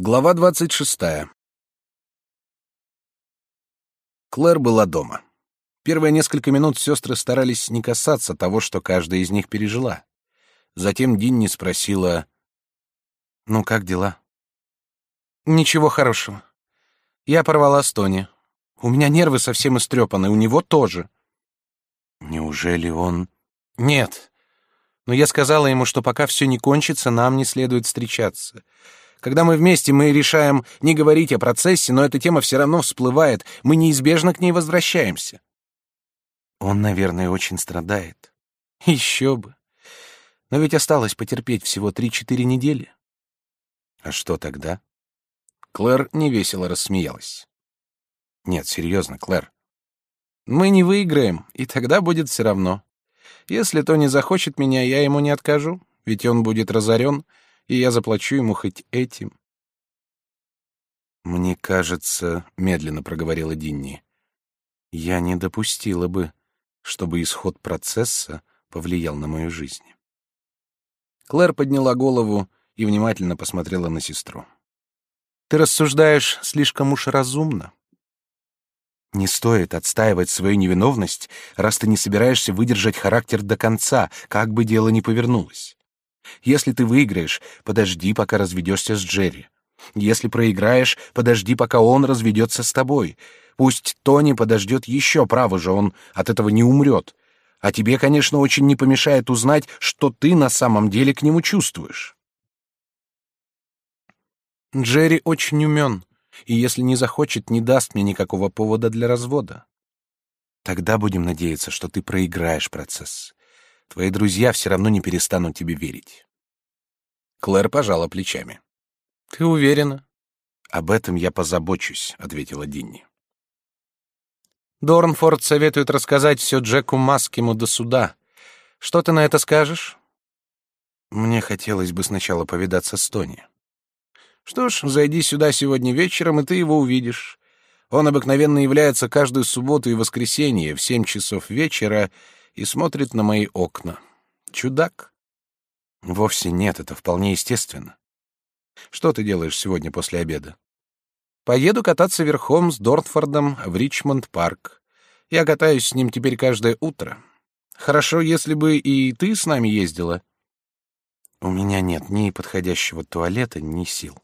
Глава двадцать шестая. Клэр была дома. Первые несколько минут сестры старались не касаться того, что каждая из них пережила. Затем Динни спросила, «Ну, как дела?» «Ничего хорошего. Я порвала с Тони. У меня нервы совсем истрепаны, у него тоже». «Неужели он...» «Нет. Но я сказала ему, что пока все не кончится, нам не следует встречаться. Когда мы вместе, мы решаем не говорить о процессе, но эта тема все равно всплывает, мы неизбежно к ней возвращаемся. Он, наверное, очень страдает. Еще бы. Но ведь осталось потерпеть всего три-четыре недели. А что тогда? Клэр невесело рассмеялась. Нет, серьезно, Клэр. Мы не выиграем, и тогда будет все равно. Если то не захочет меня, я ему не откажу, ведь он будет разорен, и я заплачу ему хоть этим. Мне кажется, медленно проговорила Динни, я не допустила бы, чтобы исход процесса повлиял на мою жизнь. Клэр подняла голову и внимательно посмотрела на сестру. Ты рассуждаешь слишком уж разумно. Не стоит отстаивать свою невиновность, раз ты не собираешься выдержать характер до конца, как бы дело ни повернулось. Если ты выиграешь, подожди, пока разведешься с Джерри. Если проиграешь, подожди, пока он разведется с тобой. Пусть Тони подождет еще, право же, он от этого не умрет. А тебе, конечно, очень не помешает узнать, что ты на самом деле к нему чувствуешь. Джерри очень умен, и если не захочет, не даст мне никакого повода для развода. Тогда будем надеяться, что ты проиграешь процесс. Твои друзья все равно не перестанут тебе верить. Клэр пожала плечами. Ты уверена? Об этом я позабочусь, ответила Динни. Дорнфорд советует рассказать все Джеку Маскему до суда. Что ты на это скажешь? Мне хотелось бы сначала повидаться с Тони. Что ж, зайди сюда сегодня вечером, и ты его увидишь. Он обыкновенно является каждую субботу и воскресенье в семь часов вечера и смотрит на мои окна. Чудак? Вовсе нет, это вполне естественно. Что ты делаешь сегодня после обеда? Поеду кататься верхом с Дортфордом в Ричмонд-парк. Я катаюсь с ним теперь каждое утро. Хорошо, если бы и ты с нами ездила. У меня нет ни подходящего туалета, ни сил.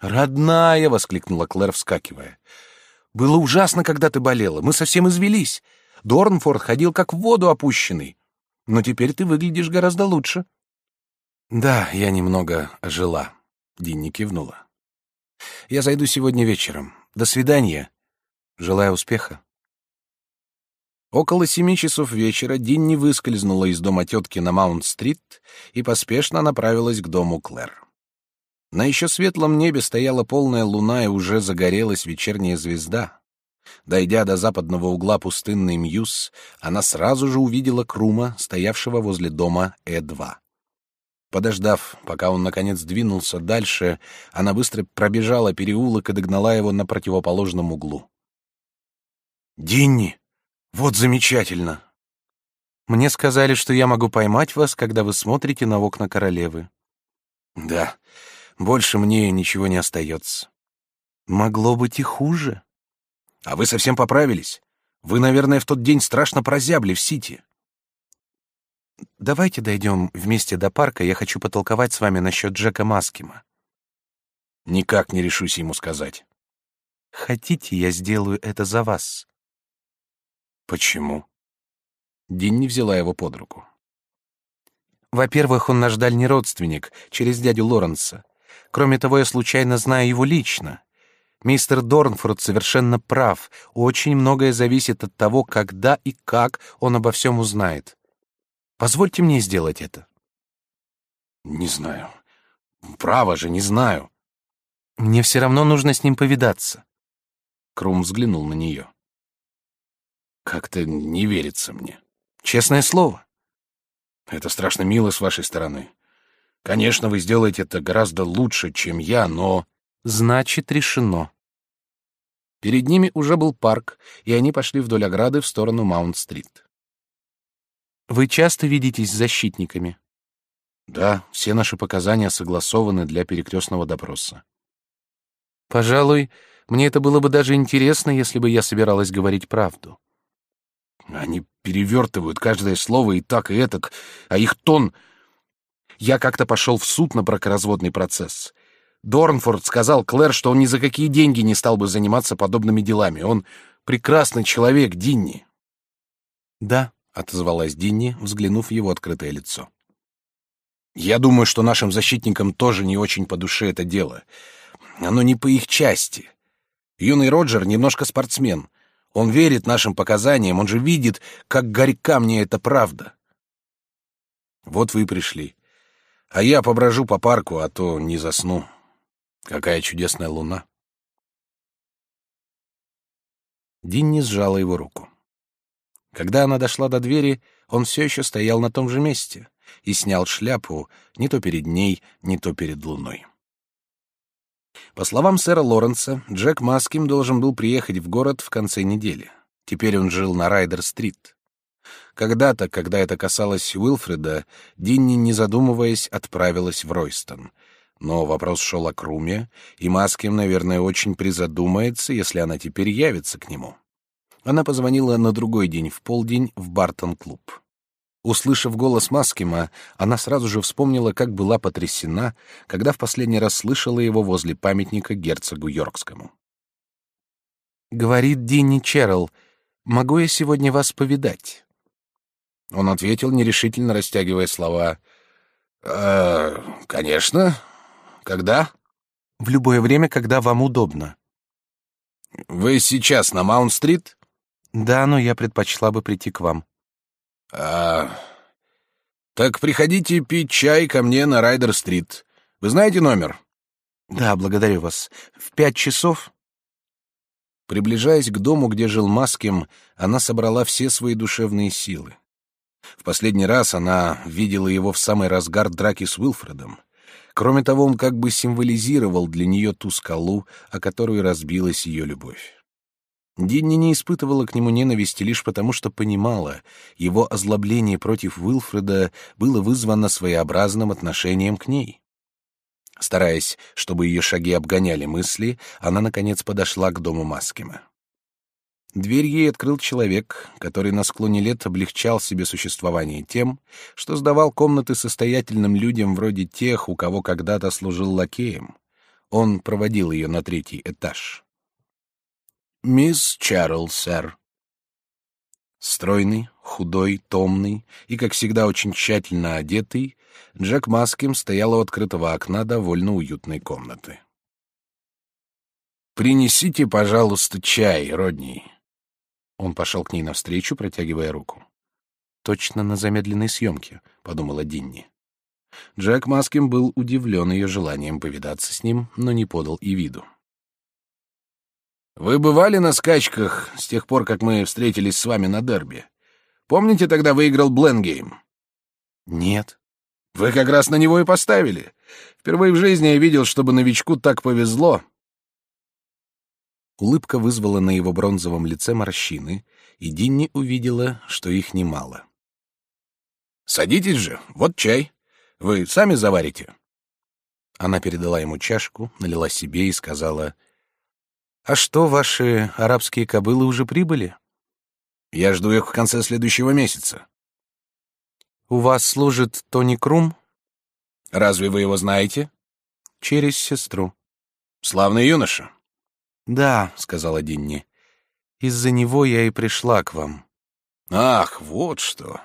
Родная, воскликнула Клэр, вскакивая. Было ужасно, когда ты болела. Мы совсем извелись. Дорнфорд ходил как в воду опущенный. Но теперь ты выглядишь гораздо лучше. Да, я немного ожила. Динни кивнула. Я зайду сегодня вечером. До свидания. Желаю успеха. Около семи часов вечера Динни выскользнула из дома тетки на Маунт-стрит и поспешно направилась к дому Клэр. На еще светлом небе стояла полная луна и уже загорелась вечерняя звезда. Дойдя до западного угла пустынный Мьюз, она сразу же увидела Крума, стоявшего возле дома Э2. Подождав, пока он наконец двинулся дальше, она быстро пробежала переулок и догнала его на противоположном углу. «Динни! Вот замечательно!» «Мне сказали, что я могу поймать вас, когда вы смотрите на окна королевы». «Да, больше мне ничего не остается». «Могло быть и хуже». А вы совсем поправились? Вы, наверное, в тот день страшно прозябли в Сити. Давайте дойдем вместе до парка, я хочу потолковать с вами насчет Джека Маскима. Никак не решусь ему сказать. Хотите, я сделаю это за вас? Почему? Динни взяла его под руку. Во-первых, он наш дальний родственник, через дядю Лоренса. Кроме того, я случайно знаю его лично. Мистер Дорнфорд совершенно прав. Очень многое зависит от того, когда и как он обо всем узнает. Позвольте мне сделать это. Не знаю. Право же, не знаю. Мне все равно нужно с ним повидаться. Крум взглянул на нее. Как-то не верится мне. Честное слово. Это страшно мило с вашей стороны. Конечно, вы сделаете это гораздо лучше, чем я, но... Значит, решено. Перед ними уже был парк, и они пошли вдоль ограды в сторону Маунт-стрит. Вы часто видитесь с защитниками? Да, все наши показания согласованы для перекрестного допроса. Пожалуй, мне это было бы даже интересно, если бы я собиралась говорить правду. Они перевертывают каждое слово и так, и этак, а их тон... Я как-то пошел в суд на бракоразводный процесс. Дорнфорд сказал Клэр, что он ни за какие деньги не стал бы заниматься подобными делами. Он прекрасный человек, Динни. Да, отозвалась Динни, взглянув в его открытое лицо. Я думаю, что нашим защитникам тоже не очень по душе это дело. Оно не по их части. Юный Роджер немножко спортсмен. Он верит нашим показаниям, он же видит, как горька мне эта правда. Вот вы и пришли. А я поброжу по парку, а то не засну. Какая чудесная луна. Динни сжала его руку. Когда она дошла до двери, он все еще стоял на том же месте и снял шляпу не то перед ней, не то перед луной. По словам сэра Лоренса, Джек Маским должен был приехать в город в конце недели. Теперь он жил на Райдер-стрит. Когда-то, когда это касалось Уилфреда, Динни, не задумываясь, отправилась в Ройстон. Но вопрос шел о Круме, и Маским, наверное, очень призадумается, если она теперь явится к нему. Она позвонила на другой день в полдень в Бартон-клуб. Услышав голос Маскима, она сразу же вспомнила, как была потрясена, когда в последний раз слышала его возле памятника герцогу Йоркскому. «Говорит Динни Черрилл, могу я сегодня вас повидать?» Он ответил, нерешительно растягивая слова. «Э, «Конечно. Когда?» «В любое время, когда вам удобно». «Вы сейчас на Маунт-стрит?» «Да, но я предпочла бы прийти к вам». А... Так приходите пить чай ко мне на Райдер-стрит. Вы знаете номер? Да, благодарю вас. В пять часов? Приближаясь к дому, где жил Маским, она собрала все свои душевные силы. В последний раз она видела его в самый разгар драки с Уилфредом. Кроме того, он как бы символизировал для нее ту скалу, о которую разбилась ее любовь. Динни не испытывала к нему ненависти лишь потому, что понимала, его озлобление против Уилфреда было вызвано своеобразным отношением к ней. Стараясь, чтобы ее шаги обгоняли мысли, она, наконец, подошла к дому Маскима. Дверь ей открыл человек, который на склоне лет облегчал себе существование тем, что сдавал комнаты состоятельным людям вроде тех, у кого когда-то служил лакеем. Он проводил ее на третий этаж. «Мисс Чарл, сэр». Стройный, худой, томный и, как всегда, очень тщательно одетый, Джек Маским стоял у открытого окна довольно уютной комнаты. «Принесите, пожалуйста, чай, Родни». Он пошел к ней навстречу, протягивая руку. «Точно на замедленной съемке», — подумала Динни. Джек Маским был удивлен ее желанием повидаться с ним, но не подал и виду. Вы бывали на скачках с тех пор, как мы встретились с вами на дерби? Помните, тогда выиграл Бленгейм? Нет. Вы как раз на него и поставили. Впервые в жизни я видел, чтобы новичку так повезло. Улыбка вызвала на его бронзовом лице морщины, и Динни увидела, что их немало. Садитесь же, вот чай. Вы сами заварите. Она передала ему чашку, налила себе и сказала — а что, ваши арабские кобылы уже прибыли? Я жду их в конце следующего месяца. У вас служит Тони Крум? Разве вы его знаете? Через сестру. Славный юноша. Да, сказала Динни. Из-за него я и пришла к вам. Ах, вот что.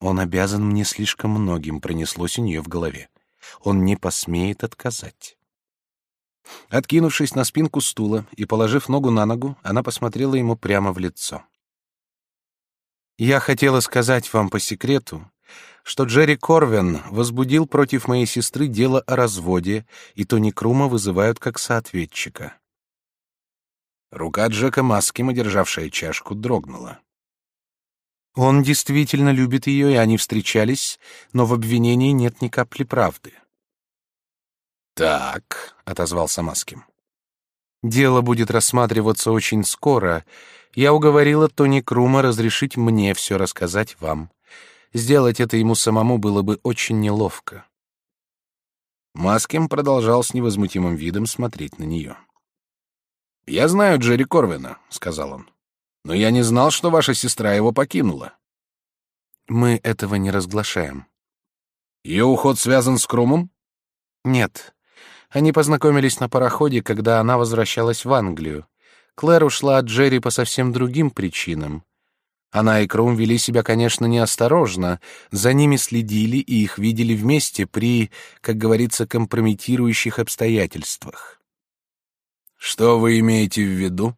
Он обязан мне слишком многим, пронеслось у нее в голове. Он не посмеет отказать. Откинувшись на спинку стула и положив ногу на ногу, она посмотрела ему прямо в лицо. «Я хотела сказать вам по секрету, что Джерри Корвин возбудил против моей сестры дело о разводе, и Тони Крума вызывают как соответчика». Рука Джека Маскима, державшая чашку, дрогнула. Он действительно любит ее, и они встречались, но в обвинении нет ни капли правды. «Так», — отозвался Маским. «Дело будет рассматриваться очень скоро. Я уговорила Тони Крума разрешить мне все рассказать вам. Сделать это ему самому было бы очень неловко». Маским продолжал с невозмутимым видом смотреть на нее. «Я знаю Джерри Корвина», — сказал он. «Но я не знал, что ваша сестра его покинула». «Мы этого не разглашаем». «Ее уход связан с Крумом?» «Нет. Они познакомились на пароходе, когда она возвращалась в Англию. Клэр ушла от Джерри по совсем другим причинам. Она и Крум вели себя, конечно, неосторожно. За ними следили и их видели вместе при, как говорится, компрометирующих обстоятельствах. Что вы имеете в виду?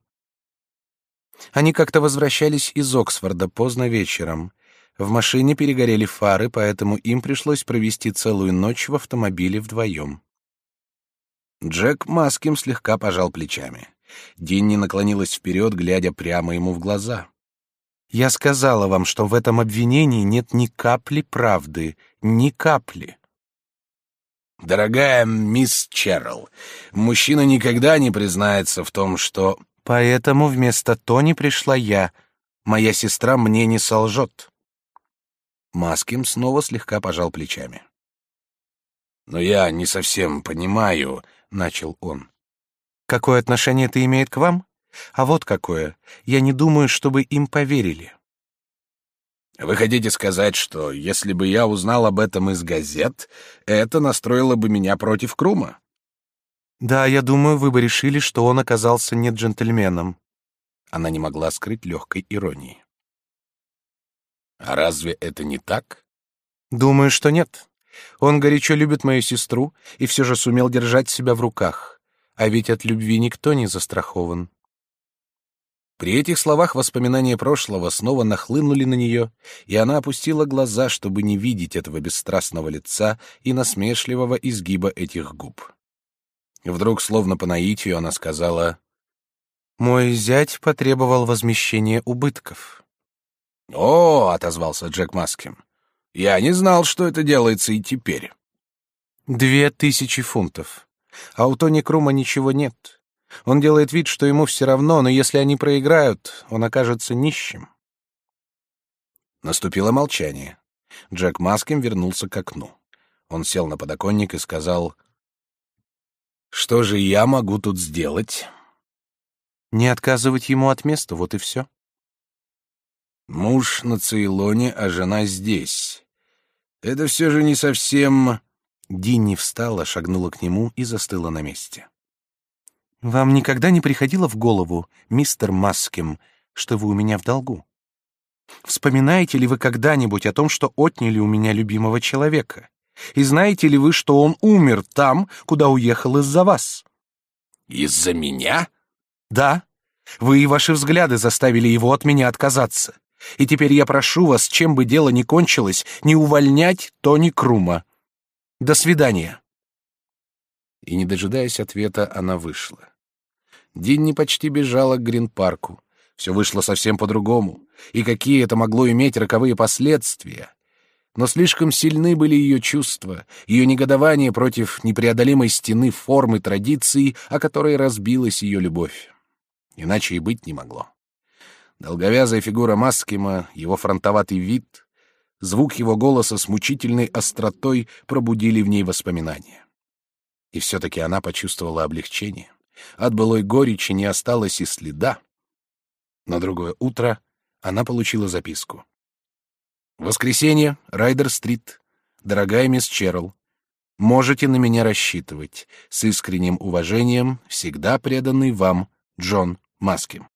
Они как-то возвращались из Оксфорда поздно вечером. В машине перегорели фары, поэтому им пришлось провести целую ночь в автомобиле вдвоем. Джек Маским слегка пожал плечами. Динни наклонилась вперед, глядя прямо ему в глаза. Я сказала вам, что в этом обвинении нет ни капли правды, ни капли. Дорогая мисс Черрилл, мужчина никогда не признается в том, что... Поэтому вместо Тони пришла я. Моя сестра мне не солжет. Маским снова слегка пожал плечами. «Но я не совсем понимаю», — начал он. «Какое отношение это имеет к вам? А вот какое. Я не думаю, чтобы им поверили. Вы хотите сказать, что если бы я узнал об этом из газет, это настроило бы меня против Крума? Да, я думаю, вы бы решили, что он оказался не джентльменом. Она не могла скрыть легкой иронии. А разве это не так? Думаю, что нет. Он горячо любит мою сестру и все же сумел держать себя в руках. А ведь от любви никто не застрахован. При этих словах воспоминания прошлого снова нахлынули на нее, и она опустила глаза, чтобы не видеть этого бесстрастного лица и насмешливого изгиба этих губ. Вдруг, словно по наитию, она сказала: "Мой зять потребовал возмещения убытков". "О", отозвался Джек Маскин. "Я не знал, что это делается и теперь". «Две тысячи фунтов. А у Тони Крума ничего нет. Он делает вид, что ему все равно, но если они проиграют, он окажется нищим. Наступило молчание. Джек Маскин вернулся к окну. Он сел на подоконник и сказал: "Что же я могу тут сделать?" Не отказывать ему от места, вот и все. Муж на Цейлоне, а жена здесь. Это все же не совсем. Динни встала, шагнула к нему и застыла на месте. Вам никогда не приходило в голову, мистер Маским, что вы у меня в долгу? Вспоминаете ли вы когда-нибудь о том, что отняли у меня любимого человека? И знаете ли вы, что он умер там, куда уехал из-за вас? Из-за меня? Да. Вы и ваши взгляды заставили его от меня отказаться. И теперь я прошу вас, чем бы дело ни кончилось, не увольнять Тони Крума. До свидания. И не дожидаясь ответа, она вышла. Динни почти бежала к Грин-парку. Все вышло совсем по-другому. И какие это могло иметь роковые последствия? Но слишком сильны были ее чувства, ее негодование против непреодолимой стены формы традиций, о которой разбилась ее любовь. Иначе и быть не могло. Долговязая фигура Маскима, его фронтоватый вид, звук его голоса с мучительной остротой пробудили в ней воспоминания. И все-таки она почувствовала облегчение. От былой горечи не осталось и следа. На другое утро она получила записку. «Воскресенье, Райдер-стрит. Дорогая мисс Черрилл, можете на меня рассчитывать. С искренним уважением, всегда преданный вам Джон Маскин».